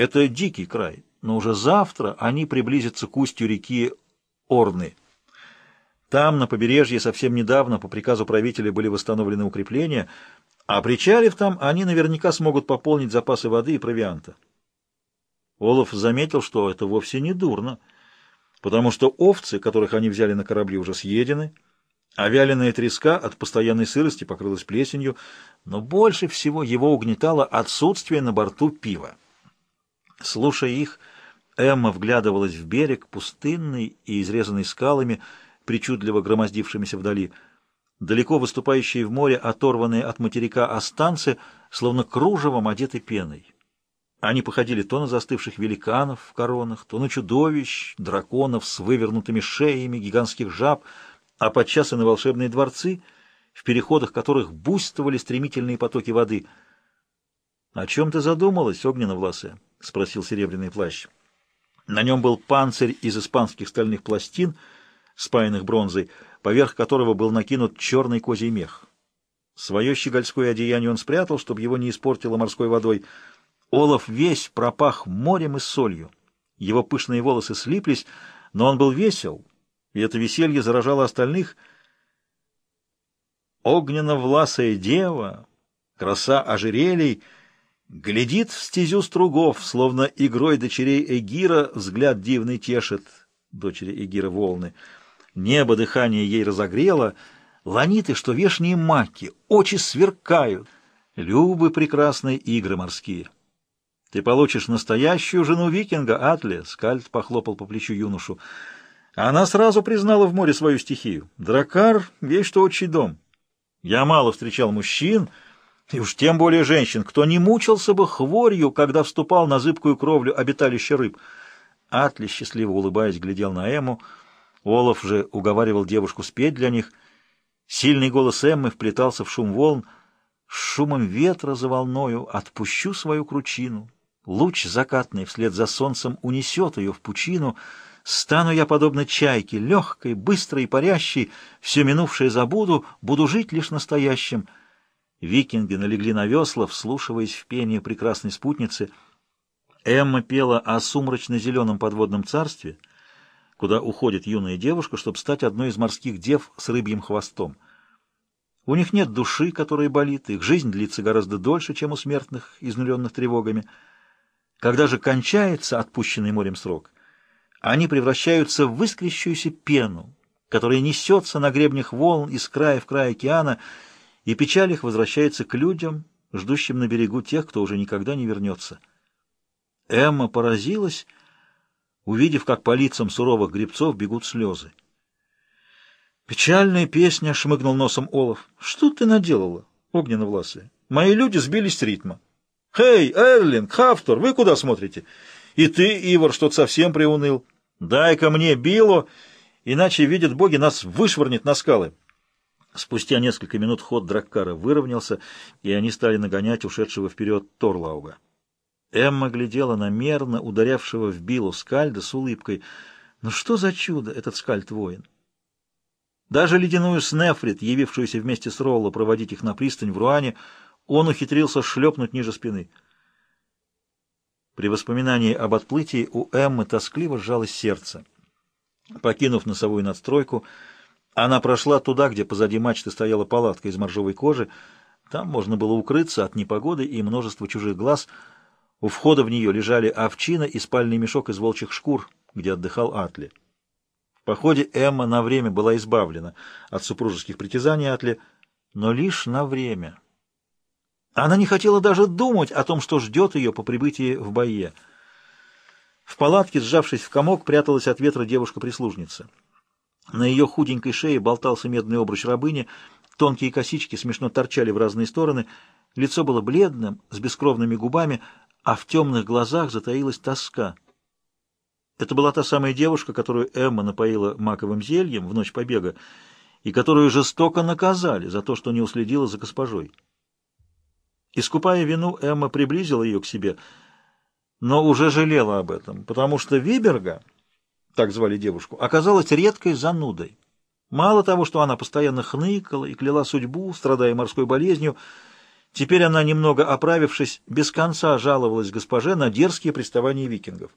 Это дикий край, но уже завтра они приблизятся к устью реки Орны. Там, на побережье, совсем недавно по приказу правителя были восстановлены укрепления, а причалив там, они наверняка смогут пополнить запасы воды и провианта. Олаф заметил, что это вовсе не дурно, потому что овцы, которых они взяли на корабли, уже съедены, а вяленая треска от постоянной сырости покрылась плесенью, но больше всего его угнетало отсутствие на борту пива. Слушая их, Эмма вглядывалась в берег, пустынный и изрезанный скалами, причудливо громоздившимися вдали. Далеко выступающие в море, оторванные от материка останцы, словно кружевом одеты пеной. Они походили то на застывших великанов в коронах, то на чудовищ, драконов с вывернутыми шеями, гигантских жаб, а подчас и на волшебные дворцы, в переходах которых буйствовали стремительные потоки воды. — О чем ты задумалась, огненно-власая? — спросил серебряный плащ. На нем был панцирь из испанских стальных пластин, спаянных бронзой, поверх которого был накинут черный козий мех. Свое щегольское одеяние он спрятал, чтобы его не испортило морской водой — Олаф весь пропах морем и солью. Его пышные волосы слиплись, но он был весел, и это веселье заражало остальных. Огненно-власая дева, краса ожерелий, глядит в стезю стругов, словно игрой дочерей Эгира взгляд дивный тешит, дочери Эгира волны. Небо дыхание ей разогрело, ланиты, что вешние маки, очи сверкают, любы прекрасные игры морские. Ты получишь настоящую жену викинга, Атли, — Скальд похлопал по плечу юношу. Она сразу признала в море свою стихию. Дракар — вещь, что отчий дом. Я мало встречал мужчин, и уж тем более женщин, кто не мучился бы хворью, когда вступал на зыбкую кровлю обиталища рыб. Атли, счастливо улыбаясь, глядел на Эму. Олаф же уговаривал девушку спеть для них. Сильный голос Эммы вплетался в шум волн. шумом ветра за волною отпущу свою кручину. Луч закатный вслед за солнцем унесет ее в пучину. Стану я, подобно чайке, легкой, быстрой и парящей, все минувшее забуду, буду жить лишь настоящим. Викинги налегли на весла, вслушиваясь в пение прекрасной спутницы. Эмма пела о сумрачно-зеленом подводном царстве, куда уходит юная девушка, чтобы стать одной из морских дев с рыбьим хвостом. У них нет души, которая болит, их жизнь длится гораздо дольше, чем у смертных, изнуренных тревогами. Когда же кончается отпущенный морем срок, они превращаются в выскрящуюся пену, которая несется на гребнях волн из края в край океана, и печаль их возвращается к людям, ждущим на берегу тех, кто уже никогда не вернется. Эмма поразилась, увидев, как по лицам суровых гребцов бегут слезы. «Печальная песня», — шмыгнул носом Олаф. «Что ты наделала, огненно-власая? Мои люди сбились с ритма». «Хей, Эрлинг, Хафтор, вы куда смотрите? И ты, Ивар, что-то совсем приуныл. Дай-ка мне Било, иначе, видят боги, нас вышвырнет на скалы». Спустя несколько минут ход Драккара выровнялся, и они стали нагонять ушедшего вперед Торлауга. Эмма глядела на мерно ударявшего в Билу скальда с улыбкой. «Ну что за чудо этот скальд-воин?» Даже ледяную Снефрит, явившуюся вместе с Ролло проводить их на пристань в Руане, он ухитрился шлепнуть ниже спины. При воспоминании об отплытии у Эммы тоскливо сжалось сердце. Покинув носовую надстройку, она прошла туда, где позади мачты стояла палатка из моржовой кожи. Там можно было укрыться от непогоды и множества чужих глаз. У входа в нее лежали овчина и спальный мешок из волчьих шкур, где отдыхал Атли. В походе Эмма на время была избавлена от супружеских притязаний Атли, но лишь на время. Она не хотела даже думать о том, что ждет ее по прибытии в Бае. В палатке, сжавшись в комок, пряталась от ветра девушка-прислужница. На ее худенькой шее болтался медный обруч рабыни, тонкие косички смешно торчали в разные стороны, лицо было бледным, с бескровными губами, а в темных глазах затаилась тоска. Это была та самая девушка, которую Эмма напоила маковым зельем в ночь побега, и которую жестоко наказали за то, что не уследила за госпожой. Искупая вину, Эмма приблизила ее к себе, но уже жалела об этом, потому что Виберга, так звали девушку, оказалась редкой занудой. Мало того, что она постоянно хныкала и кляла судьбу, страдая морской болезнью, Теперь она, немного оправившись, без конца жаловалась госпоже на дерзкие приставания викингов.